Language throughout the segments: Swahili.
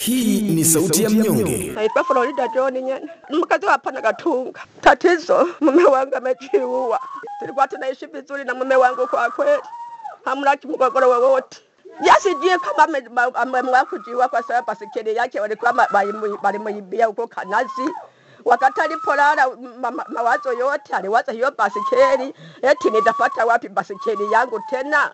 Hii ni sauti ya mnyonge. Naitwa Florida John Nyene, mkazi wa hapa Nagatunga. Tatizo mume wangu amejiua. Tulikuwa tunaishi vizuri na mume wangu, kwa kweli hamna mgogoro wowote. Yasijie kama ame- ma- ameamua kujiua kwa sababu basikeli yake walikuwa walimuibia huko Kanazi. Wakati alipolala ma- ma- mawazo yote aliwaza hiyo basikeli, eti nitapata wapi basikeli yangu tena?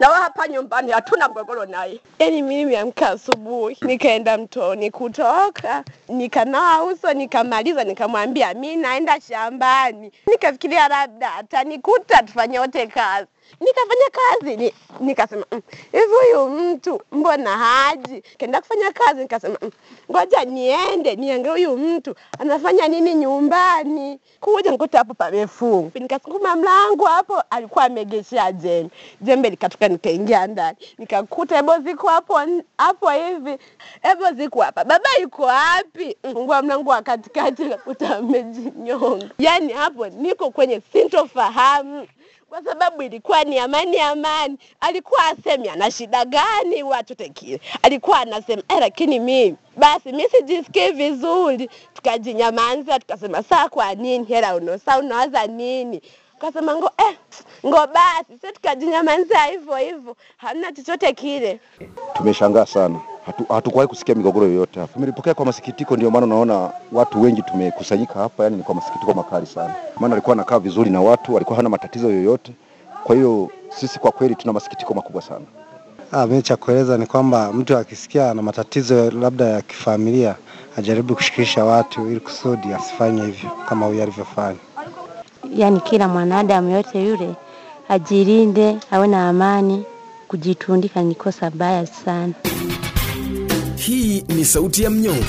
Na wa hapa nyumbani hatuna mgogoro naye. Yaani mimi nimeamka asubuhi nikaenda mtoni, kutoka nikanawa uso, nikamaliza, nikamwambia mi naenda shambani. Nikafikiria labda atanikuta tufanye wote kazi, nikafanya kazi ni, nikasema "Mm, hivi huyu mtu mbona haji? Kaenda kufanya kazi, nikasema "Mm, ngoja niende niangalie huyu mtu anafanya nini nyumbani. Kuja nikuta hapo pamefungwa, nikasukuma mlango hapo, alikuwa amegeshea jembe, jembe likatoka, nikaingia ndani, nikakuta hebo ziko hapo hapo hivi, hebo ziko hapa, baba yuko wapi? Fungua mlango wa katikati, nakuta amejinyonga. Yani hapo niko kwenye sintofahamu kwa sababu ilikuwa ni amani amani. Alikuwa asemi ana shida gani watu tekile, alikuwa anasema eh, lakini mimi basi mi sijisikii vizuri. Tukajinyamaza, tukasema saa kwa nini hela unosa unawaza nini? Kasema ngo eh, ngo basi sisi tukajinyamanza hivyo hivyo, hamna chochote kile. Tumeshangaa sana, hatu, kusikia migogoro yoyote hapa. Tumelipokea kwa masikitiko, ndio maana unaona watu wengi tumekusanyika hapa, yani ni kwa masikitiko makali sana, maana alikuwa anakaa vizuri na watu, alikuwa hana matatizo yoyote. Kwa hiyo sisi kwa kweli tuna masikitiko makubwa sana. Ah, mimi cha kueleza ni kwamba mtu akisikia ana matatizo labda ya kifamilia ajaribu kushirikisha watu ili kusudi asifanye hivyo kama huyu alivyofanya. Yaani kila mwanadamu yote yule ajilinde, awe na amani. Kujitundika ni kosa baya sana. Hii ni sauti ya mnyonge.